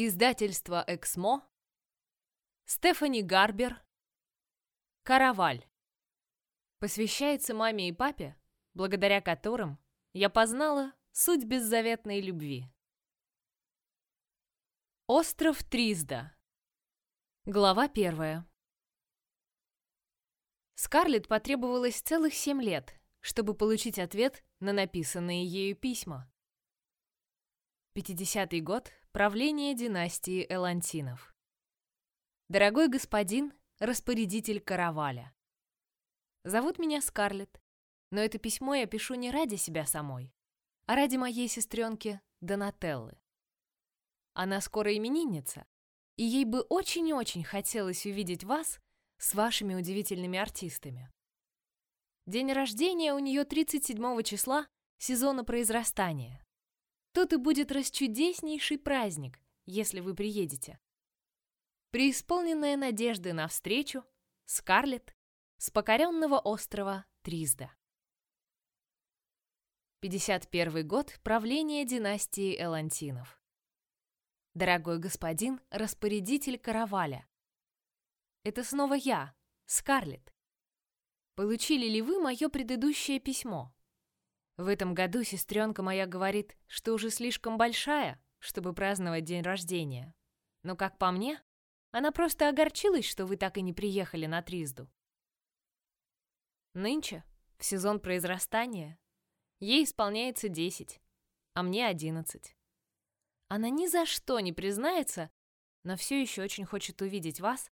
Издательство «Эксмо», Стефани Гарбер, «Караваль». Посвящается маме и папе, благодаря которым я познала суть беззаветной любви. Остров Тризда. Глава первая. Скарлетт потребовалось целых семь лет, чтобы получить ответ на написанные ею письма. 50-й год правления династии Элантинов. Дорогой господин, распорядитель караваля. Зовут меня Скарлетт, но это письмо я пишу не ради себя самой, а ради моей сестренки Донателлы. Она скоро именинница, и ей бы очень-очень хотелось увидеть вас с вашими удивительными артистами. День рождения у нее 37 числа сезона произрастания. Тут и будет расчудеснейший праздник, если вы приедете. Преисполненная надежды на встречу, Скарлетт с покоренного острова Тризда. 51 год правления династии Элантинов. Дорогой господин, распорядитель караваля. Это снова я, Скарлетт. Получили ли вы мое предыдущее письмо? В этом году сестренка моя говорит, что уже слишком большая, чтобы праздновать день рождения. Но, как по мне, она просто огорчилась, что вы так и не приехали на Тризду. Нынче, в сезон произрастания, ей исполняется десять, а мне одиннадцать. Она ни за что не признается, но все еще очень хочет увидеть вас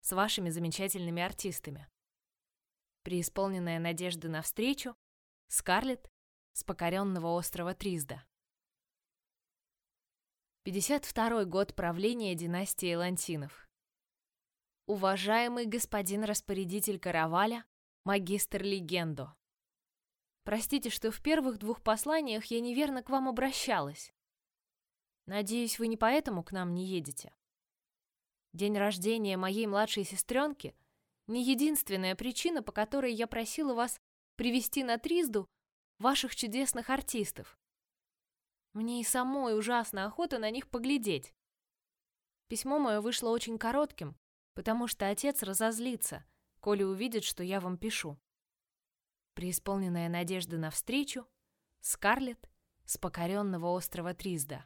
с вашими замечательными артистами. Преисполненная надежды на встречу, Скарлетт с покоренного острова Тризда. 52 год правления династии Лантинов. Уважаемый господин распорядитель караваля, магистр Легендо. Простите, что в первых двух посланиях я неверно к вам обращалась. Надеюсь, вы не поэтому к нам не едете. День рождения моей младшей сестренки не единственная причина, по которой я просила вас привести на Тризду ваших чудесных артистов. Мне и самой ужасно охота на них поглядеть. Письмо мое вышло очень коротким, потому что отец разозлится, коли увидит, что я вам пишу. Преисполненная надежды на встречу, Скарлетт с покоренного острова Тризда.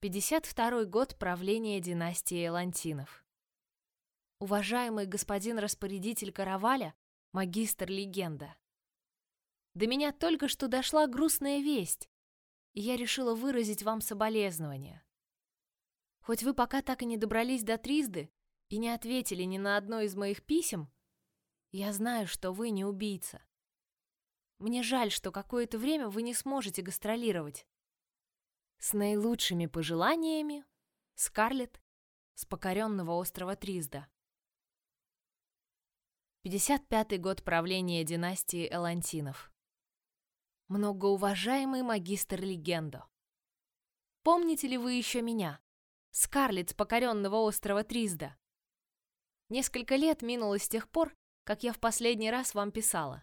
52 год правления династии Элантинов. Уважаемый господин распорядитель караваля, магистр легенда. До меня только что дошла грустная весть, и я решила выразить вам соболезнования. Хоть вы пока так и не добрались до Тризды и не ответили ни на одно из моих писем, я знаю, что вы не убийца. Мне жаль, что какое-то время вы не сможете гастролировать. С наилучшими пожеланиями, Скарлетт с покоренного острова Тризда. 55 год правления династии Элантинов многоуважаемый магистр Легендо. Помните ли вы еще меня, Скарлетт с покоренного острова Тризда? Несколько лет минуло с тех пор, как я в последний раз вам писала.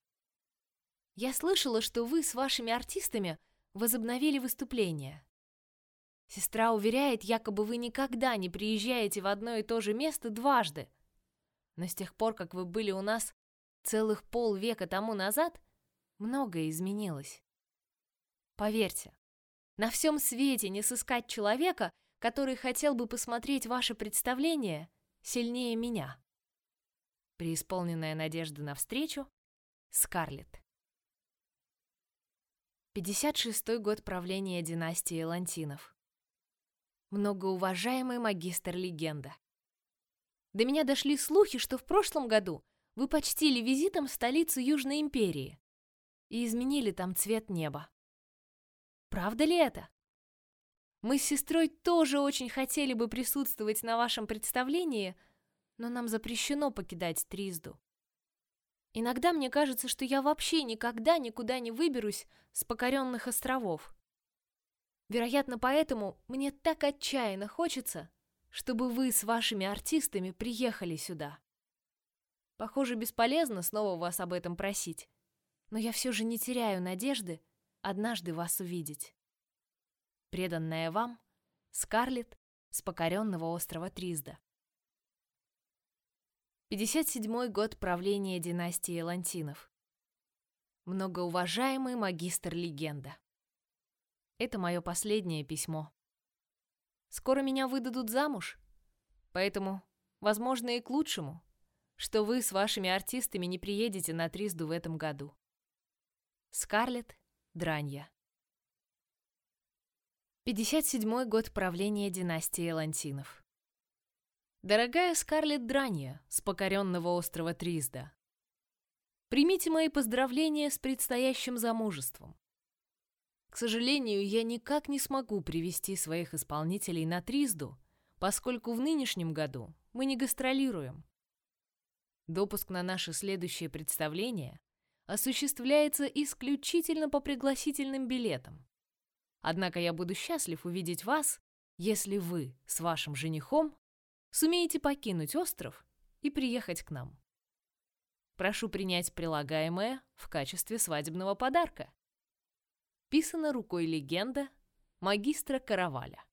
Я слышала, что вы с вашими артистами возобновили выступления. Сестра уверяет, якобы вы никогда не приезжаете в одно и то же место дважды. Но с тех пор, как вы были у нас целых полвека тому назад, многое изменилось. Поверьте, на всем свете не сыскать человека, который хотел бы посмотреть ваше представление сильнее меня. Преисполненная надежда на встречу, Скарлетт. 56-й год правления династии Лантинов. Многоуважаемый магистр легенда. До меня дошли слухи, что в прошлом году вы почтили визитом столицу Южной империи и изменили там цвет неба. Правда ли это? Мы с сестрой тоже очень хотели бы присутствовать на вашем представлении, но нам запрещено покидать Тризду. Иногда мне кажется, что я вообще никогда никуда не выберусь с покоренных островов. Вероятно, поэтому мне так отчаянно хочется, чтобы вы с вашими артистами приехали сюда. Похоже, бесполезно снова вас об этом просить но я все же не теряю надежды однажды вас увидеть. Преданная вам Скарлетт с покоренного острова Тризда. 57 год правления династии Лантинов. Многоуважаемый магистр-легенда. Это мое последнее письмо. Скоро меня выдадут замуж, поэтому, возможно, и к лучшему, что вы с вашими артистами не приедете на Тризду в этом году. Скарлетт Дранья. 57 год правления династии Лантинов. Дорогая Скарлетт Дранья с покоренного острова Тризда, примите мои поздравления с предстоящим замужеством. К сожалению, я никак не смогу привести своих исполнителей на Тризду, поскольку в нынешнем году мы не гастролируем. Допуск на наше следующее представление осуществляется исключительно по пригласительным билетам. Однако я буду счастлив увидеть вас, если вы с вашим женихом сумеете покинуть остров и приехать к нам. Прошу принять прилагаемое в качестве свадебного подарка. Писано рукой легенда магистра Караваля.